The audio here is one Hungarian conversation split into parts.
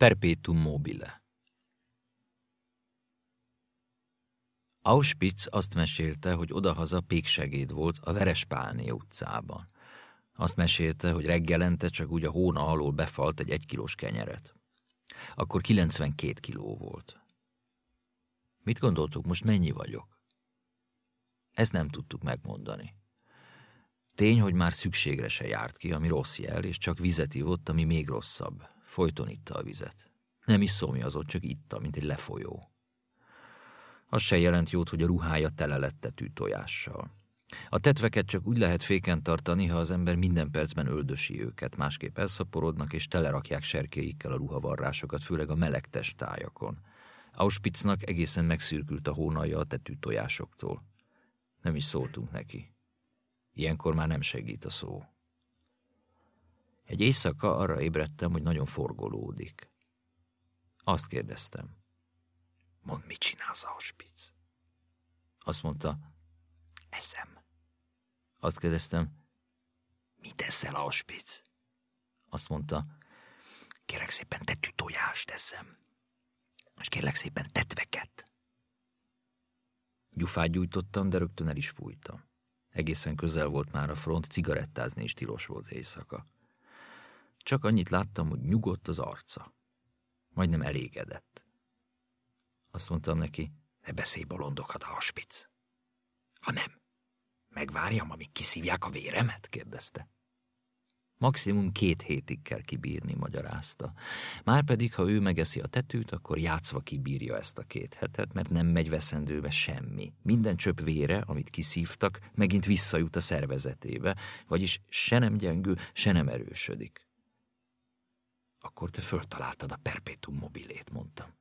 Perpetuum mobile Auschwitz azt mesélte, hogy odahaza péksegéd volt a Verespálné utcában. Azt mesélte, hogy reggelente csak úgy a hóna alól befalt egy egykilós kenyeret. Akkor 92 kiló volt. Mit gondoltuk, most mennyi vagyok? Ezt nem tudtuk megmondani. Tény, hogy már szükségre se járt ki, ami rossz jel, és csak vizet ivott, ami még rosszabb. Folyton itta a vizet. Nem is szomjazott, csak itta, mint egy lefolyó. Az se jelent jót, hogy a ruhája tele lett tetű tojással. A tetveket csak úgy lehet féken tartani, ha az ember minden percben öldösi őket, másképp elszaporodnak és telerakják serkéikkel a ruhavarrásokat, főleg a meleg testájakon. Auschwitznak egészen megszürkült a hónalja a tetű tojásoktól. Nem is szóltunk neki. Ilyenkor már nem segít a szó. Egy éjszaka arra ébredtem, hogy nagyon forgolódik. Azt kérdeztem. Mondd, mit csinálsz, Auschwitz? Azt mondta, eszem. Azt kérdeztem, mit eszel, Auschwitz? Azt mondta, kérek szépen tetű tojást eszem. És kérlek szépen tetveket. Gyufát gyújtottam, de rögtön el is fújtam. Egészen közel volt már a front, cigarettázni is tilos volt éjszaka. Csak annyit láttam, hogy nyugodt az arca. Majdnem elégedett. Azt mondtam neki, ne beszélj bolondokat, Auschwitz. Ha nem, megvárjam, amíg kiszívják a véremet? kérdezte. Maximum két hétig kell kibírni, magyarázta. Márpedig, ha ő megeszi a tetűt, akkor játszva kibírja ezt a két hetet, mert nem megy veszendőbe semmi. Minden csöp vére, amit kiszívtak, megint visszajut a szervezetébe, vagyis se nem gyengül, se nem erősödik. Akkor te föltaláltad a perpetuum mobilét, mondtam.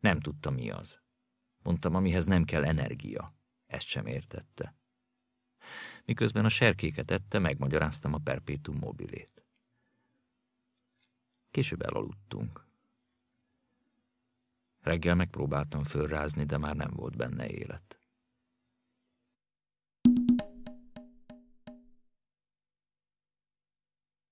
Nem tudta, mi az. Mondtam, amihez nem kell energia. Ezt sem értette. Miközben a serkéket ette, megmagyaráztam a perpétum mobilét. Később elaludtunk. Reggel megpróbáltam fölrázni, de már nem volt benne élet.